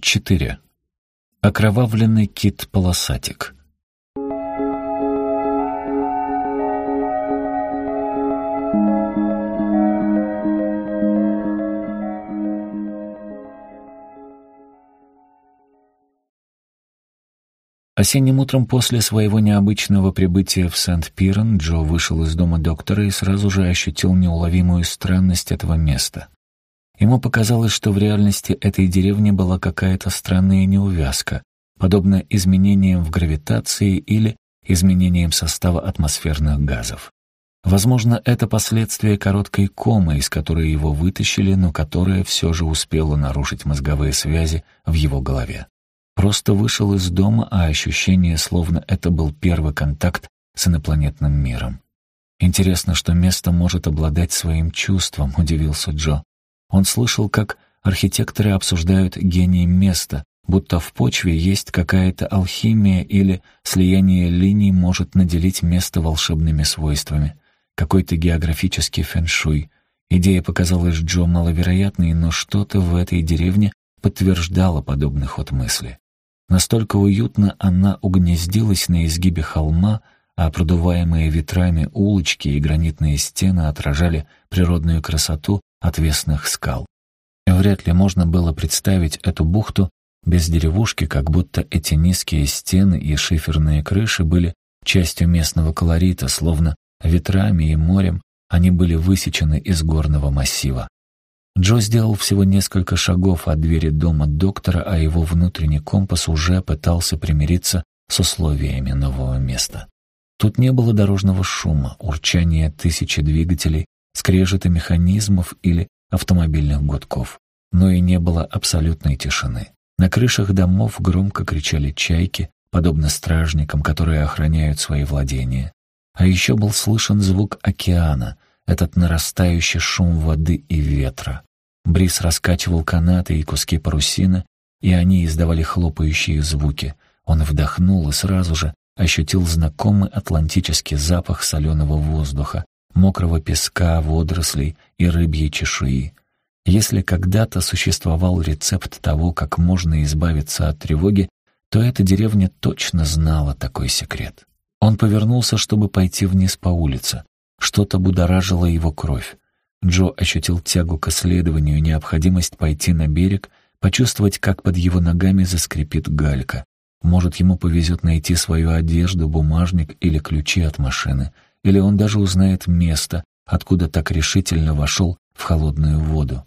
4. Окровавленный кит-полосатик. Осенним утром после своего необычного прибытия в Сент-Пирен Джо вышел из дома доктора и сразу же ощутил неуловимую странность этого места. Ему показалось, что в реальности этой деревни была какая-то странная неувязка, подобно изменениям в гравитации или изменениям состава атмосферных газов. Возможно, это последствия короткой комы, из которой его вытащили, но которая все же успела нарушить мозговые связи в его голове. Просто вышел из дома, а ощущение, словно это был первый контакт с инопланетным миром. «Интересно, что место может обладать своим чувством», — удивился Джо. Он слышал, как архитекторы обсуждают гений места, будто в почве есть какая-то алхимия или слияние линий может наделить место волшебными свойствами. Какой-то географический фэншуй. Идея показалась Джо маловероятной, но что-то в этой деревне подтверждало подобный ход мысли. Настолько уютно она угнездилась на изгибе холма, а продуваемые ветрами улочки и гранитные стены отражали природную красоту отвесных скал. Вряд ли можно было представить эту бухту без деревушки, как будто эти низкие стены и шиферные крыши были частью местного колорита, словно ветрами и морем они были высечены из горного массива. Джо сделал всего несколько шагов от двери дома доктора, а его внутренний компас уже пытался примириться с условиями нового места. Тут не было дорожного шума, урчания тысячи двигателей, скрежета механизмов или автомобильных гудков. Но и не было абсолютной тишины. На крышах домов громко кричали чайки, подобно стражникам, которые охраняют свои владения. А еще был слышен звук океана, этот нарастающий шум воды и ветра. Брис раскачивал канаты и куски парусины, и они издавали хлопающие звуки. Он вдохнул и сразу же ощутил знакомый атлантический запах соленого воздуха, мокрого песка, водорослей и рыбьей чешуи. Если когда-то существовал рецепт того, как можно избавиться от тревоги, то эта деревня точно знала такой секрет. Он повернулся, чтобы пойти вниз по улице. Что-то будоражило его кровь. Джо ощутил тягу к исследованию, необходимость пойти на берег, почувствовать, как под его ногами заскрипит галька. Может, ему повезет найти свою одежду, бумажник или ключи от машины, или он даже узнает место, откуда так решительно вошел в холодную воду.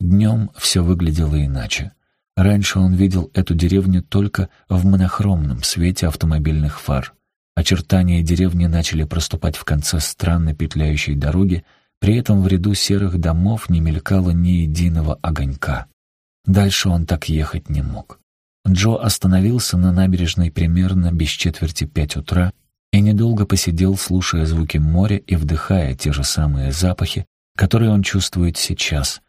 Днем все выглядело иначе. Раньше он видел эту деревню только в монохромном свете автомобильных фар. Очертания деревни начали проступать в конце странно петляющей дороги, при этом в ряду серых домов не мелькало ни единого огонька. Дальше он так ехать не мог. Джо остановился на набережной примерно без четверти пять утра и недолго посидел, слушая звуки моря и вдыхая те же самые запахи, которые он чувствует сейчас.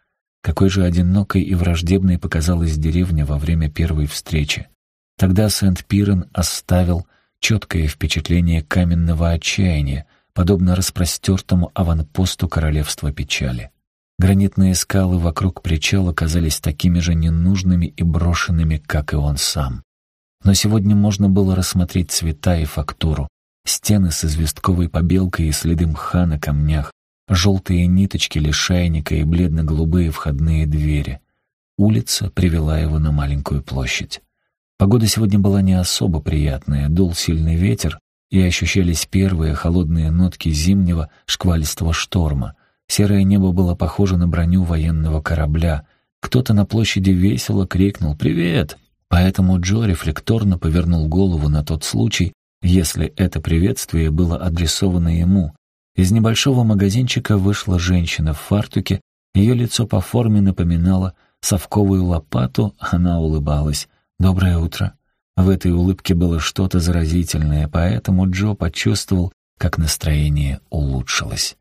Какой же одинокой и враждебной показалась деревня во время первой встречи. Тогда Сент-Пирен оставил четкое впечатление каменного отчаяния, подобно распростертому аванпосту королевства печали. Гранитные скалы вокруг причала казались такими же ненужными и брошенными, как и он сам. Но сегодня можно было рассмотреть цвета и фактуру, стены с известковой побелкой и следы мха на камнях, желтые ниточки лишайника и бледно-голубые входные двери. Улица привела его на маленькую площадь. Погода сегодня была не особо приятная, дул сильный ветер, и ощущались первые холодные нотки зимнего шквалистого шторма. Серое небо было похоже на броню военного корабля. Кто-то на площади весело крикнул «Привет!». Поэтому Джо рефлекторно повернул голову на тот случай, если это приветствие было адресовано ему. Из небольшого магазинчика вышла женщина в фартуке, ее лицо по форме напоминало совковую лопату, она улыбалась. «Доброе утро». В этой улыбке было что-то заразительное, поэтому Джо почувствовал, как настроение улучшилось.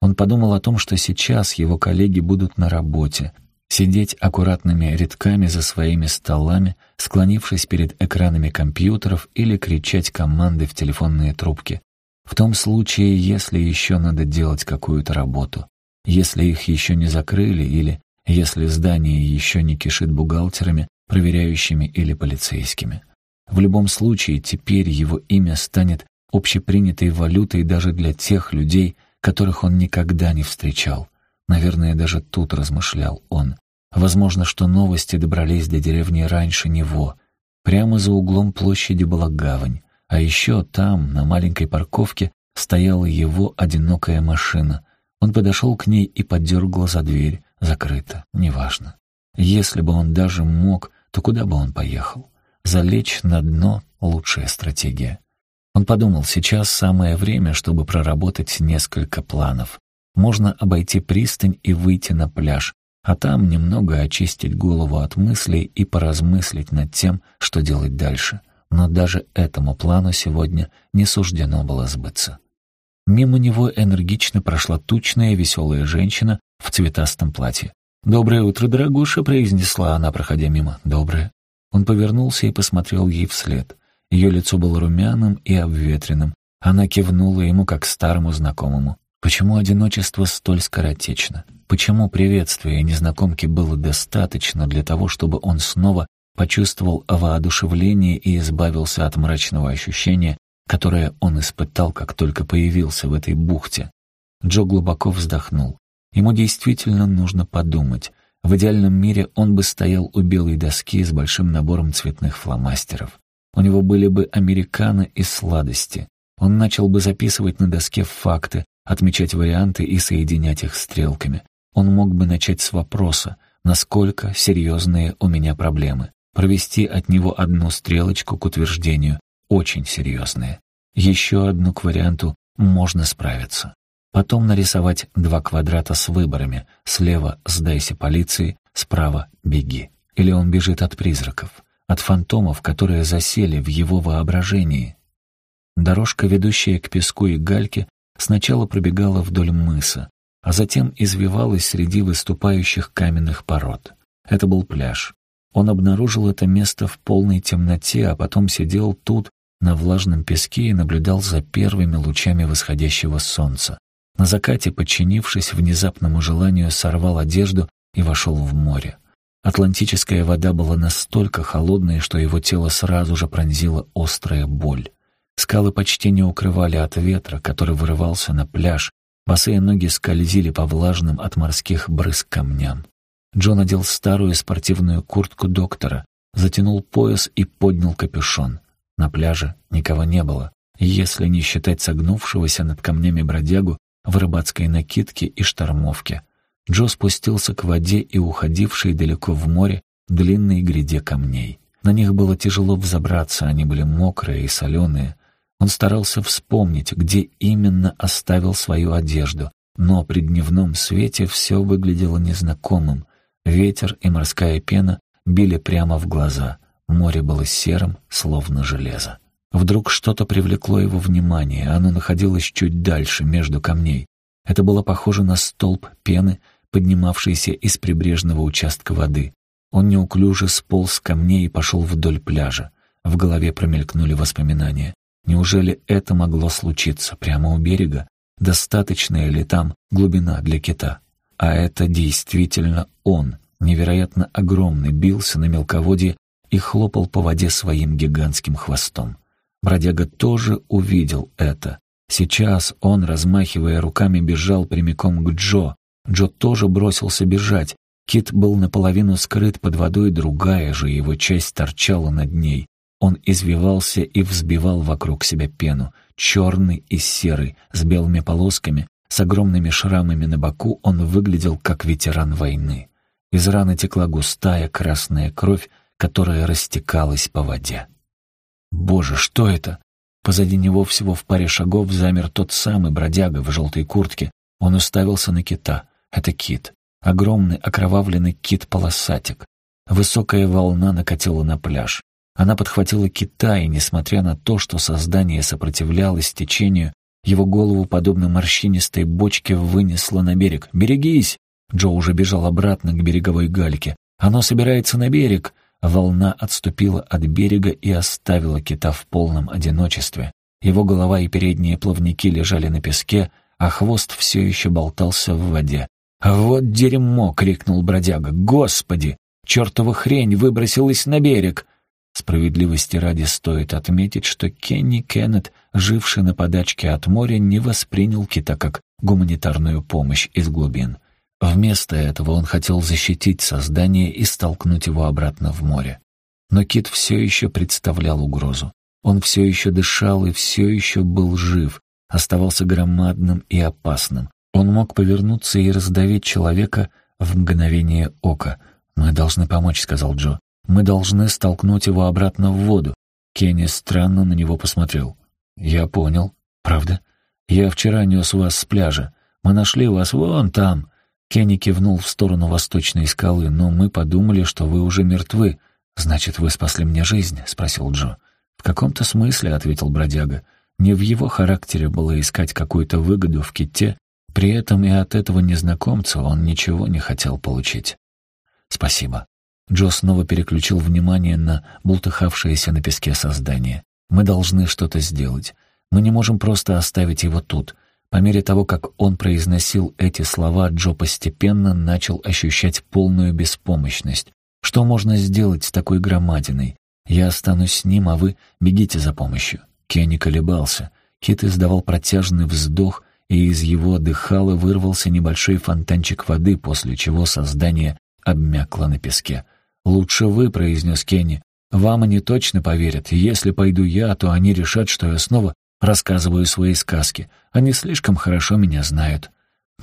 Он подумал о том, что сейчас его коллеги будут на работе, сидеть аккуратными рядками за своими столами, склонившись перед экранами компьютеров или кричать команды в телефонные трубки. В том случае, если еще надо делать какую-то работу, если их еще не закрыли или если здание еще не кишит бухгалтерами, проверяющими или полицейскими. В любом случае, теперь его имя станет общепринятой валютой даже для тех людей, которых он никогда не встречал. Наверное, даже тут размышлял он. Возможно, что новости добрались до деревни раньше него. Прямо за углом площади была гавань, а еще там, на маленькой парковке, стояла его одинокая машина. Он подошел к ней и подергал за дверь. Закрыто, неважно. Если бы он даже мог, то куда бы он поехал? Залечь на дно — лучшая стратегия. Он подумал, сейчас самое время, чтобы проработать несколько планов. Можно обойти пристань и выйти на пляж, а там немного очистить голову от мыслей и поразмыслить над тем, что делать дальше. Но даже этому плану сегодня не суждено было сбыться. Мимо него энергично прошла тучная веселая женщина в цветастом платье. «Доброе утро, дорогуша», — произнесла она, проходя мимо. «Доброе». Он повернулся и посмотрел ей вслед. Ее лицо было румяным и обветренным. Она кивнула ему как старому знакомому. Почему одиночество столь скоротечно? Почему приветствия незнакомки было достаточно для того, чтобы он снова почувствовал воодушевление и избавился от мрачного ощущения, которое он испытал, как только появился в этой бухте? Джо глубоко вздохнул. Ему действительно нужно подумать. В идеальном мире он бы стоял у белой доски с большим набором цветных фломастеров. У него были бы американо и сладости. Он начал бы записывать на доске факты, отмечать варианты и соединять их стрелками. Он мог бы начать с вопроса, насколько серьезные у меня проблемы, провести от него одну стрелочку к утверждению, очень серьезные. Еще одну к варианту «можно справиться». Потом нарисовать два квадрата с выборами. Слева «сдайся полиции», справа «беги». Или он бежит от призраков, от фантомов, которые засели в его воображении. Дорожка, ведущая к песку и гальке, сначала пробегала вдоль мыса, а затем извивалась среди выступающих каменных пород. Это был пляж. Он обнаружил это место в полной темноте, а потом сидел тут, на влажном песке, и наблюдал за первыми лучами восходящего солнца. На закате, подчинившись внезапному желанию, сорвал одежду и вошел в море. Атлантическая вода была настолько холодной, что его тело сразу же пронзила острая боль. Скалы почти не укрывали от ветра, который вырывался на пляж, босые ноги скользили по влажным от морских брызг камням. Джон надел старую спортивную куртку доктора, затянул пояс и поднял капюшон. На пляже никого не было, если не считать согнувшегося над камнями бродягу, в рыбацкой накидке и штормовке. Джо спустился к воде и уходившей далеко в море длинной гряде камней. На них было тяжело взобраться, они были мокрые и соленые. Он старался вспомнить, где именно оставил свою одежду, но при дневном свете все выглядело незнакомым. Ветер и морская пена били прямо в глаза. Море было серым, словно железо. Вдруг что-то привлекло его внимание, оно находилось чуть дальше, между камней. Это было похоже на столб пены, поднимавшийся из прибрежного участка воды. Он неуклюже сполз с камней и пошел вдоль пляжа. В голове промелькнули воспоминания. Неужели это могло случиться прямо у берега? Достаточная ли там глубина для кита? А это действительно он, невероятно огромный, бился на мелководье и хлопал по воде своим гигантским хвостом. Бродяга тоже увидел это. Сейчас он, размахивая руками, бежал прямиком к Джо. Джо тоже бросился бежать. Кит был наполовину скрыт под водой, другая же его часть торчала над ней. Он извивался и взбивал вокруг себя пену, черный и серый, с белыми полосками, с огромными шрамами на боку он выглядел как ветеран войны. Из раны текла густая красная кровь, которая растекалась по воде. Боже, что это? Позади него всего в паре шагов замер тот самый бродяга в желтой куртке. Он уставился на кита. Это кит. Огромный окровавленный кит-полосатик. Высокая волна накатила на пляж. Она подхватила кита, и, несмотря на то, что создание сопротивлялось течению, его голову, подобно морщинистой бочке, вынесло на берег. «Берегись!» Джо уже бежал обратно к береговой гальке. «Оно собирается на берег!» Волна отступила от берега и оставила кита в полном одиночестве. Его голова и передние плавники лежали на песке, а хвост все еще болтался в воде. «Вот дерьмо!» — крикнул бродяга. «Господи! чертова хрень выбросилась на берег!» Справедливости ради стоит отметить, что Кенни Кеннет, живший на подачке от моря, не воспринял кита как гуманитарную помощь из глубин. Вместо этого он хотел защитить создание и столкнуть его обратно в море. Но кит все еще представлял угрозу. Он все еще дышал и все еще был жив, оставался громадным и опасным. Он мог повернуться и раздавить человека в мгновение ока. «Мы должны помочь», — сказал Джо. «Мы должны столкнуть его обратно в воду». Кенни странно на него посмотрел. «Я понял. Правда? Я вчера нес вас с пляжа. Мы нашли вас вон там». Кенни кивнул в сторону восточной скалы, но мы подумали, что вы уже мертвы. «Значит, вы спасли мне жизнь?» — спросил Джо. «В каком-то смысле», — ответил бродяга. «Не в его характере было искать какую-то выгоду в ките, при этом и от этого незнакомца он ничего не хотел получить». «Спасибо». Джо снова переключил внимание на бултыхавшееся на песке создание. «Мы должны что-то сделать. Мы не можем просто оставить его тут». По мере того, как он произносил эти слова, Джо постепенно начал ощущать полную беспомощность. Что можно сделать с такой громадиной? Я останусь с ним, а вы бегите за помощью». Кенни колебался. Кит издавал протяжный вздох, и из его дыхала вырвался небольшой фонтанчик воды, после чего создание обмякло на песке. «Лучше вы», — произнес Кенни. «Вам они точно поверят. Если пойду я, то они решат, что я снова рассказываю свои сказки. Они слишком хорошо меня знают».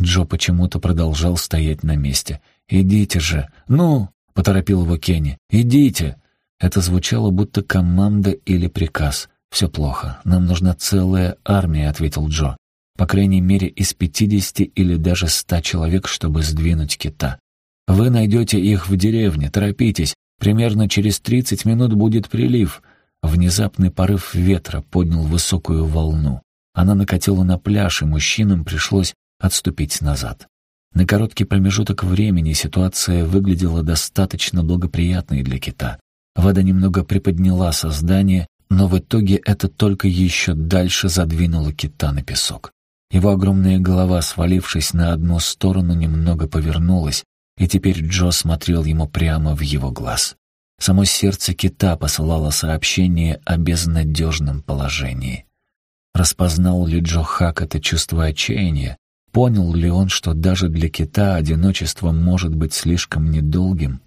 Джо почему-то продолжал стоять на месте. «Идите же! Ну!» поторопил его Кенни. «Идите!» Это звучало будто команда или приказ. «Все плохо. Нам нужна целая армия», — ответил Джо. «По крайней мере, из пятидесяти или даже ста человек, чтобы сдвинуть кита. Вы найдете их в деревне. Торопитесь. Примерно через тридцать минут будет прилив». Внезапный порыв ветра поднял высокую волну. Она накатила на пляж, и мужчинам пришлось отступить назад. На короткий промежуток времени ситуация выглядела достаточно благоприятной для кита. Вода немного приподняла создание, но в итоге это только еще дальше задвинуло кита на песок. Его огромная голова, свалившись на одну сторону, немного повернулась, и теперь Джо смотрел ему прямо в его глаз. Само сердце кита посылало сообщение о безнадежном положении. Распознал ли Джо Хак это чувство отчаяния, Понял ли он, что даже для кита одиночество может быть слишком недолгим?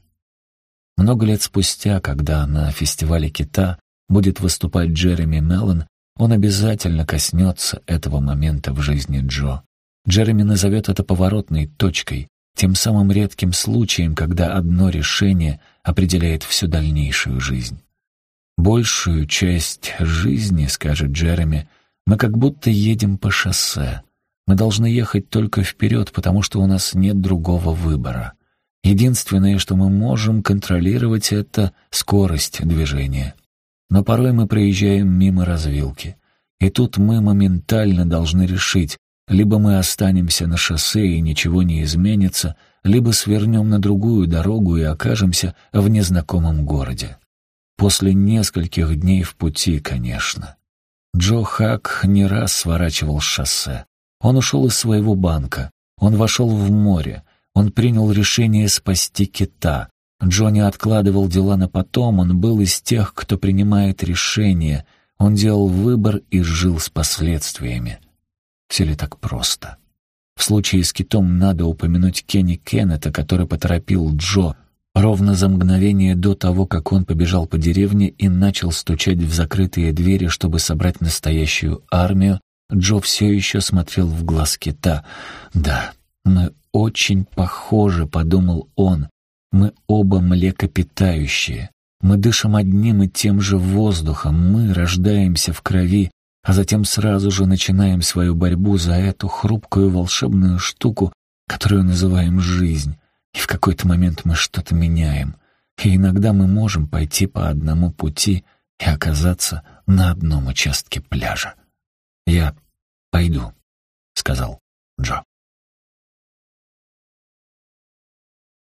Много лет спустя, когда на фестивале кита будет выступать Джереми Меллон, он обязательно коснется этого момента в жизни Джо. Джереми назовет это поворотной точкой, тем самым редким случаем, когда одно решение определяет всю дальнейшую жизнь. «Большую часть жизни, — скажет Джереми, — мы как будто едем по шоссе. Мы должны ехать только вперед, потому что у нас нет другого выбора. Единственное, что мы можем контролировать, это скорость движения. Но порой мы проезжаем мимо развилки. И тут мы моментально должны решить, либо мы останемся на шоссе и ничего не изменится, либо свернем на другую дорогу и окажемся в незнакомом городе. После нескольких дней в пути, конечно. Джо Хак не раз сворачивал с шоссе. Он ушел из своего банка. Он вошел в море. Он принял решение спасти кита. Джонни откладывал дела на потом. Он был из тех, кто принимает решения. Он делал выбор и жил с последствиями. Все ли так просто? В случае с китом надо упомянуть Кенни Кеннета, который поторопил Джо ровно за мгновение до того, как он побежал по деревне и начал стучать в закрытые двери, чтобы собрать настоящую армию, Джо все еще смотрел в глаз кита. «Да, мы очень похожи», — подумал он. «Мы оба млекопитающие. Мы дышим одним и тем же воздухом. Мы рождаемся в крови, а затем сразу же начинаем свою борьбу за эту хрупкую волшебную штуку, которую называем жизнь. И в какой-то момент мы что-то меняем. И иногда мы можем пойти по одному пути и оказаться на одном участке пляжа. «Я пойду», — сказал Джо.